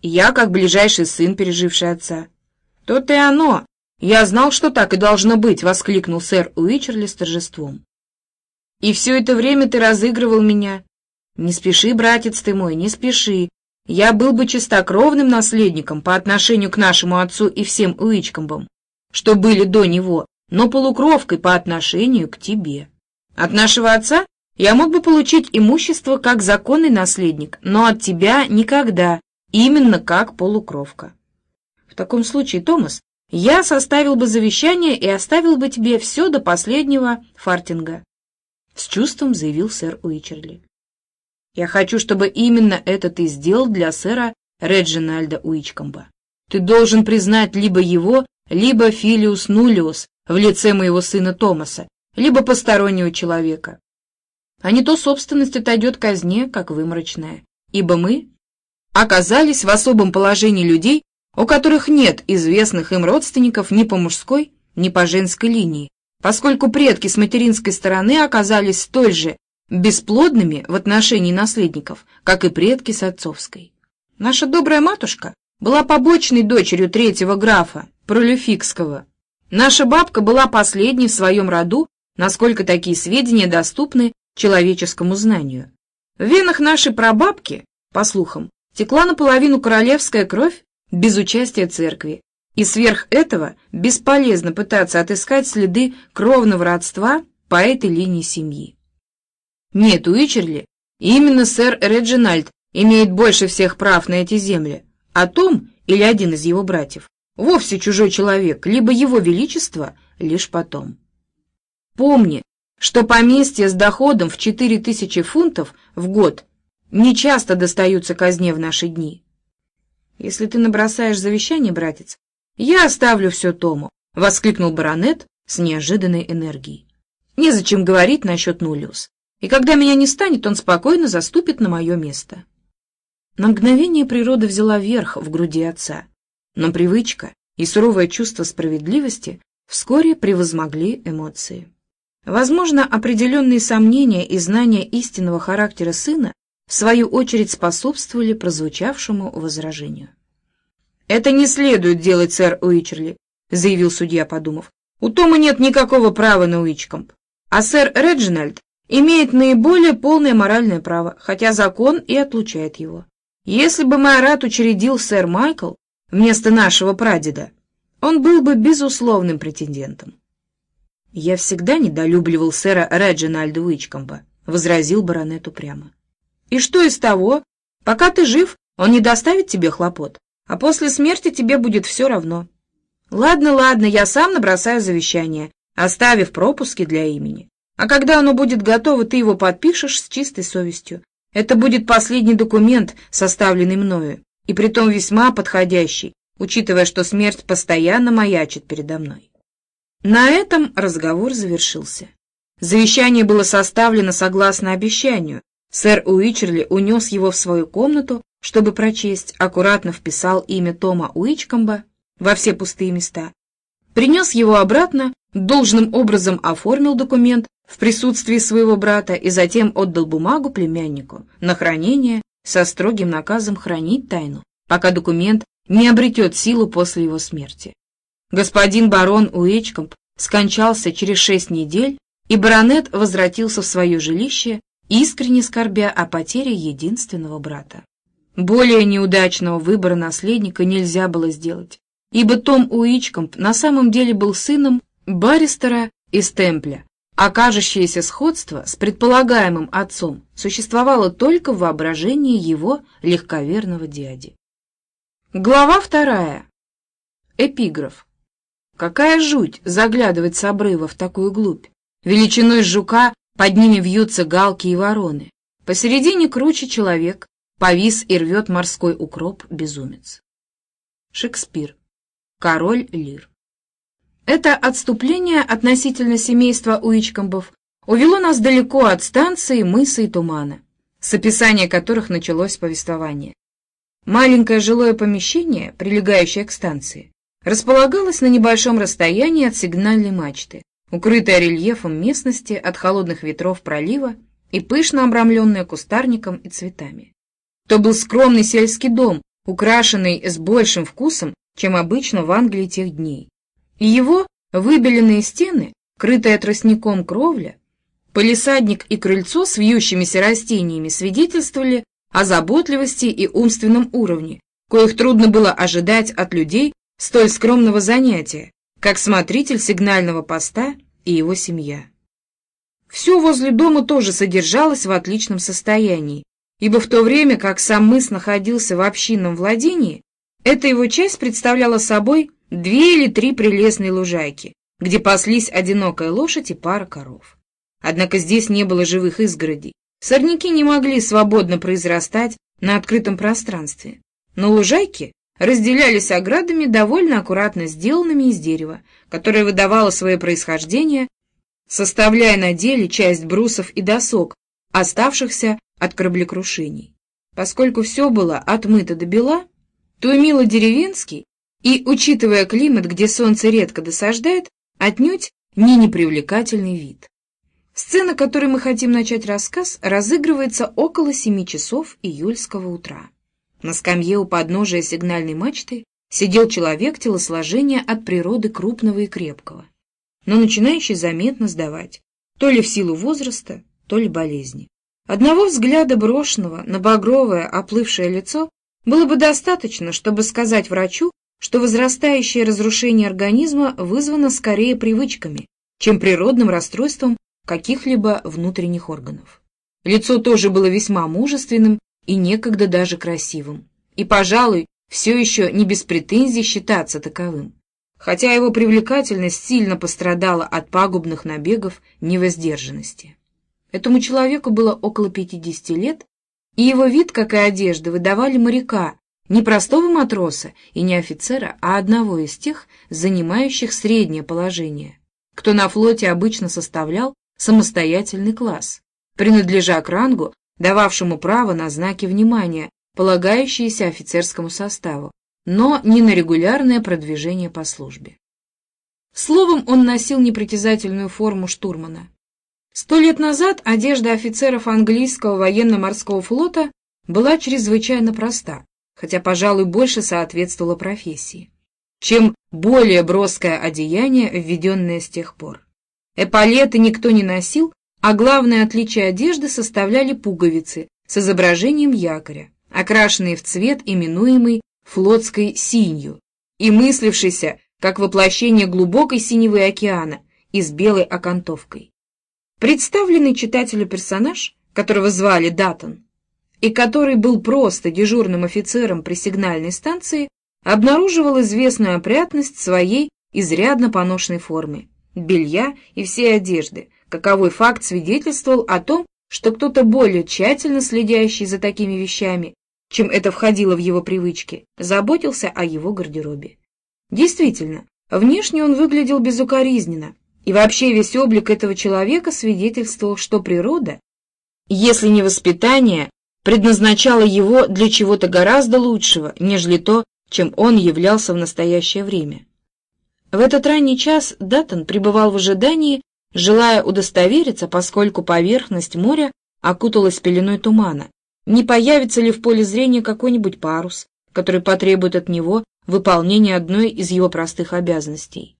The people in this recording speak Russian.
Я как ближайший сын, переживший отца. То-то и оно. Я знал, что так и должно быть, воскликнул сэр Уичерли с торжеством. И все это время ты разыгрывал меня. Не спеши, братец ты мой, не спеши. Я был бы чистокровным наследником по отношению к нашему отцу и всем Уичкомбам, что были до него, но полукровкой по отношению к тебе. От нашего отца я мог бы получить имущество как законный наследник, но от тебя никогда, именно как полукровка. В таком случае, Томас, я составил бы завещание и оставил бы тебе все до последнего фартинга. С чувством заявил сэр Уичерли. Я хочу, чтобы именно это ты сделал для сэра Реджинальда Уичкомба. Ты должен признать либо его, либо Филиус Нулиус в лице моего сына Томаса, либо постороннего человека. А не то собственность отойдет казне, как выморочная, ибо мы оказались в особом положении людей, у которых нет известных им родственников ни по мужской, ни по женской линии, поскольку предки с материнской стороны оказались столь же бесплодными в отношении наследников, как и предки с отцовской. Наша добрая матушка была побочной дочерью третьего графа, Пролюфикского. Наша бабка была последней в своем роду, насколько такие сведения доступны человеческому знанию. В венах нашей прабабки, по слухам, текла наполовину королевская кровь без участия церкви, и сверх этого бесполезно пытаться отыскать следы кровного родства по этой линии семьи. Нет, Уичерли, именно сэр Реджинальд имеет больше всех прав на эти земли, а Том, или один из его братьев, вовсе чужой человек, либо его величество лишь потом. Помни, что поместья с доходом в четыре тысячи фунтов в год не часто достаются казне в наши дни. Если ты набросаешь завещание, братец, я оставлю все Тому, — воскликнул баронет с неожиданной энергией. Незачем говорить насчет Нулиус, и когда меня не станет, он спокойно заступит на мое место. На мгновение природа взяла верх в груди отца, но привычка и суровое чувство справедливости вскоре превозмогли эмоции. Возможно, определенные сомнения и знания истинного характера сына в свою очередь способствовали прозвучавшему возражению. «Это не следует делать, сэр Уичерли», — заявил судья, подумав. «У Тома нет никакого права на Уичкомп, а сэр Реджинальд имеет наиболее полное моральное право, хотя закон и отлучает его. Если бы Майорат учредил сэр Майкл вместо нашего прадеда, он был бы безусловным претендентом. «Я всегда недолюбливал сэра Реджинальда Уичкомба», — возразил баронет упрямо. «И что из того? Пока ты жив, он не доставит тебе хлопот, а после смерти тебе будет все равно. Ладно, ладно, я сам набросаю завещание, оставив пропуски для имени. А когда оно будет готово, ты его подпишешь с чистой совестью. Это будет последний документ, составленный мною, и притом весьма подходящий, учитывая, что смерть постоянно маячит передо мной. На этом разговор завершился. Завещание было составлено согласно обещанию. Сэр Уичерли унес его в свою комнату, чтобы прочесть, аккуратно вписал имя Тома Уичкомба во все пустые места. Принес его обратно, должным образом оформил документ в присутствии своего брата и затем отдал бумагу племяннику на хранение со строгим наказом хранить тайну, пока документ не обретет силу после его смерти. Господин барон Уичкомп скончался через шесть недель, и баронет возвратился в свое жилище, искренне скорбя о потере единственного брата. Более неудачного выбора наследника нельзя было сделать, ибо Том Уичкомп на самом деле был сыном баристера из Темпля, а кажущееся сходство с предполагаемым отцом существовало только в воображении его легковерного дяди. Глава вторая. Эпиграф. Какая жуть заглядывать с обрыва в такую глубь. Величиной жука под ними вьются галки и вороны. Посередине круче человек, повис и рвет морской укроп безумец. Шекспир. Король Лир. Это отступление относительно семейства Уичкомбов увело нас далеко от станции мыса и тумана, с описания которых началось повествование. Маленькое жилое помещение, прилегающее к станции, располагалась на небольшом расстоянии от сигнальной мачты, укрытая рельефом местности от холодных ветров пролива и пышно обрамленная кустарником и цветами. То был скромный сельский дом, украшенный с большим вкусом, чем обычно в Англии тех дней. И его выбеленные стены, крытая тростником кровля, полисадник и крыльцо с вьющимися растениями свидетельствовали о заботливости и умственном уровне, коих трудно было ожидать от людей столь скромного занятия, как смотритель сигнального поста и его семья. Все возле дома тоже содержалось в отличном состоянии, ибо в то время как сам мыс находился в общинном владении, эта его часть представляла собой две или три прелестные лужайки, где паслись одинокая лошадь и пара коров. Однако здесь не было живых изгородей, сорняки не могли свободно произрастать на открытом пространстве, но лужайки разделялись оградами, довольно аккуратно сделанными из дерева, которое выдавало свое происхождение, составляя на деле часть брусов и досок, оставшихся от кораблекрушений. Поскольку все было отмыто до бела, то имело деревенский и, учитывая климат, где солнце редко досаждает, отнюдь не непривлекательный вид. Сцена, которой мы хотим начать рассказ, разыгрывается около семи часов июльского утра. На скамье у подножия сигнальной мачты сидел человек телосложения от природы крупного и крепкого, но начинающий заметно сдавать, то ли в силу возраста, то ли болезни. Одного взгляда брошенного на багровое, оплывшее лицо было бы достаточно, чтобы сказать врачу, что возрастающее разрушение организма вызвано скорее привычками, чем природным расстройством каких-либо внутренних органов. Лицо тоже было весьма мужественным и некогда даже красивым, и, пожалуй, все еще не без претензий считаться таковым, хотя его привлекательность сильно пострадала от пагубных набегов невоздержанности. Этому человеку было около 50 лет, и его вид, как и одежда, выдавали моряка, не простого матроса и не офицера, а одного из тех, занимающих среднее положение, кто на флоте обычно составлял самостоятельный класс, принадлежа к рангу дававшему право на знаки внимания, полагающиеся офицерскому составу, но не на регулярное продвижение по службе. Словом, он носил непритязательную форму штурмана. Сто лет назад одежда офицеров английского военно-морского флота была чрезвычайно проста, хотя, пожалуй, больше соответствовала профессии, чем более броское одеяние, введенное с тех пор. Эполеты никто не носил, а главное отличие одежды составляли пуговицы с изображением якоря, окрашенные в цвет, именуемый флотской синью, и мыслившийся как воплощение глубокой синевы океана и с белой окантовкой. Представленный читателю персонаж, которого звали Датон, и который был просто дежурным офицером при сигнальной станции, обнаруживал известную опрятность своей изрядно поношенной формы, белья и всей одежды, Каковой факт свидетельствовал о том, что кто-то более тщательно следящий за такими вещами, чем это входило в его привычки, заботился о его гардеробе. Действительно, внешне он выглядел безукоризненно, и вообще весь облик этого человека свидетельствовал, что природа, если не воспитание, предназначала его для чего-то гораздо лучшего, нежели то, чем он являлся в настоящее время. В этот ранний час Даттон пребывал в ожидании, желая удостовериться, поскольку поверхность моря окуталась пеленой тумана, не появится ли в поле зрения какой-нибудь парус, который потребует от него выполнения одной из его простых обязанностей.